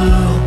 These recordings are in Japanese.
Oh.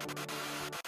うん。